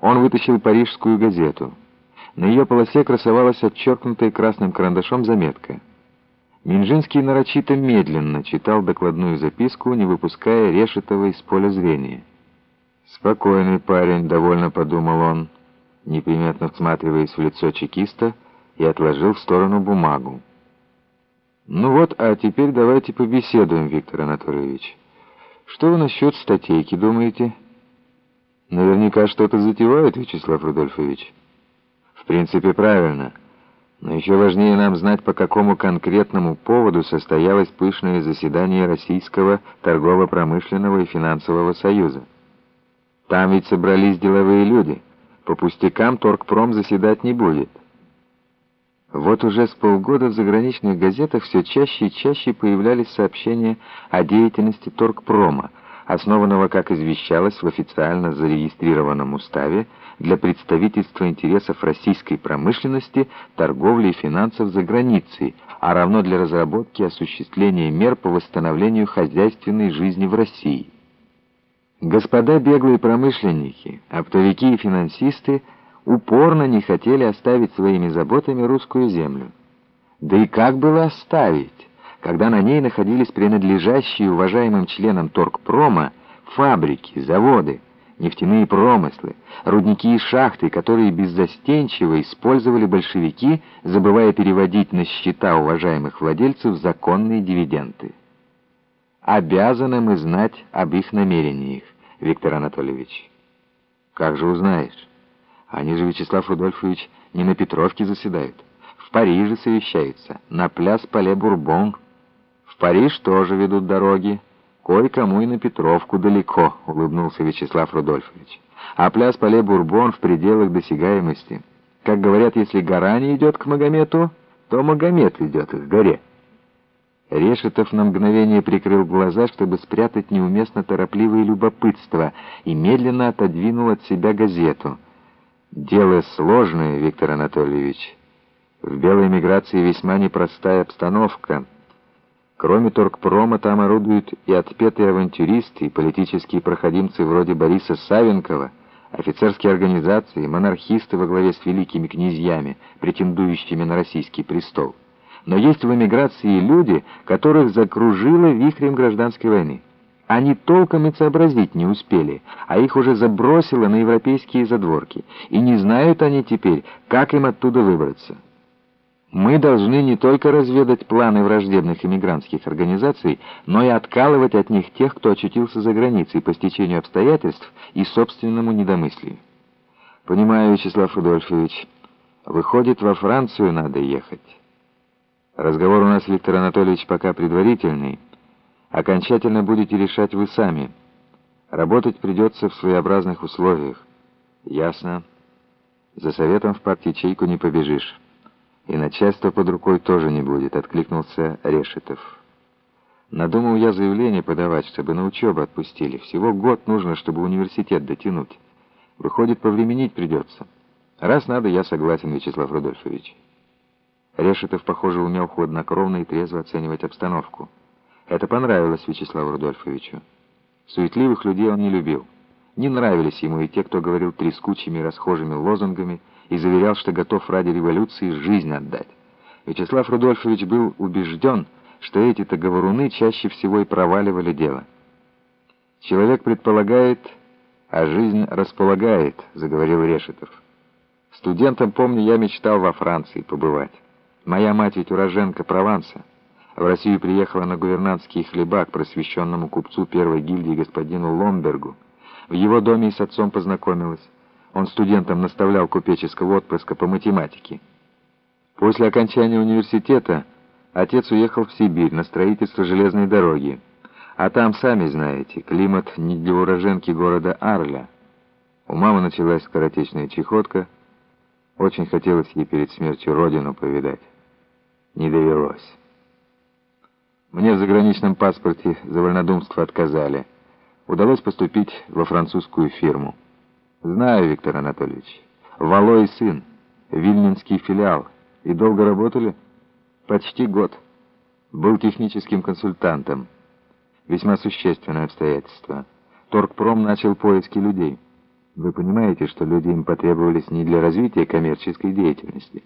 Он вытащил парижскую газету. На ее полосе красовалась отчеркнутая красным карандашом заметка. Минжинский нарочито медленно читал докладную записку, не выпуская Решетова из поля зрения. «Спокойный парень», — довольно подумал он, неприметно всматриваясь в лицо чекиста, и отложил в сторону бумагу. «Ну вот, а теперь давайте побеседуем, Виктор Анатольевич. Что вы насчет статейки думаете?» «Наверняка что-то затевают, Вячеслав Рудольфович». «В принципе, правильно. Но еще важнее нам знать, по какому конкретному поводу состоялось пышное заседание Российского торгово-промышленного и финансового союза. Там ведь собрались деловые люди. По пустякам торгпром заседать не будет». Вот уже с полгода в заграничных газетах все чаще и чаще появлялись сообщения о деятельности торгпрома, основанного, как извещалось в официально зарегистрированном уставе, для представительства интересов российской промышленности, торговли и финансов за границей, а равно для разработки и осуществления мер по восстановлению хозяйственной жизни в России. Господа беглые промышленники, оптовики и финансисты – упорно не хотели оставить своими заботами русскую землю. Да и как было оставить, когда на ней находились принадлежащие уважаемым членам торгпрома фабрики, заводы, нефтяные промыслы, рудники и шахты, которые беззастенчиво использовали большевики, забывая переводить на счета уважаемых владельцев законные дивиденды. Обязаны мы знать об их намерениях, Виктор Анатольевич. Как же узнаешь? Они же, Вячеслав Рудольфович, не на Петровке заседают. В Париже совещаются, на пляс Пале Бурбон. Париж тоже ведут дороги. Кое-кому и на Петровку далеко, улыбнулся Вячеслав Рудольфович. А пляс Пале Бурбон в пределах досягаемости. Как говорят, если гора не идет к Магомету, то Магомет идет к горе. Решетов на мгновение прикрыл глаза, чтобы спрятать неуместно торопливое любопытство, и медленно отодвинул от себя газету — Дело сложное, Виктор Анатольевич. В белой миграции весьма непростая обстановка. Кроме торгпрома там орудуют и отпетые авантюристы, и политические проходимцы вроде Бориса Савенкова, офицерские организации, монархисты во главе с великими князьями, претендующими на российский престол. Но есть в эмиграции люди, которых закружило вихрем гражданской войны. Они толком и сообразить не успели, а их уже забросило на европейские задворки, и не знают они теперь, как им оттуда выбраться. Мы должны не только разведать планы враждебных иммигрантских организаций, но и откалывать от них тех, кто очутился за границей по стечению обстоятельств и собственному недомыслию. Понимаю, Вячеслав Рудольфович, выходит, во Францию надо ехать. Разговор у нас, Виктор Анатольевич, пока предварительный, Окончательно будете решать вы сами. Работать придется в своеобразных условиях. Ясно. За советом в парк-ячейку не побежишь. И начальство под рукой тоже не будет, откликнулся Решетов. Надумал я заявление подавать, чтобы на учебу отпустили. Всего год нужно, чтобы университет дотянуть. Выходит, повременить придется. Раз надо, я согласен, Вячеслав Рудольфович. Решетов, похоже, умел хладнокровно и трезво оценивать обстановку. Это понравилось Вячеславу Рудольфовичу. Суетливых людей он не любил. Не нравились ему и те, кто говорил трескучими расхожими лозунгами и заверял, что готов ради революции жизнь отдать. Вячеслав Рудольфович был убежден, что эти-то говоруны чаще всего и проваливали дело. «Человек предполагает, а жизнь располагает», — заговорил Решетов. «Студентом, помню, я мечтал во Франции побывать. Моя мать ведь уроженка Прованса». В Россию приехала на гувернантский хлеба к просвещенному купцу первой гильдии господину Ломбергу. В его доме и с отцом познакомилась. Он студентам наставлял купеческого отпрыска по математике. После окончания университета отец уехал в Сибирь на строительство железной дороги. А там, сами знаете, климат не для уроженки города Арля. У мамы началась скоротечная чехотка. Очень хотелось ей перед смертью родину повидать. Не довелось. Мне в заграничном паспорте за вольнодумство отказали. Удалось поступить во французскую фирму. Знаю, Виктор Анатольевич. Вало и сын. Вильнинский филиал. И долго работали? Почти год. Был техническим консультантом. Весьма существенное обстоятельство. Торгпром начал поиски людей. Вы понимаете, что люди им потребовались не для развития коммерческой деятельности,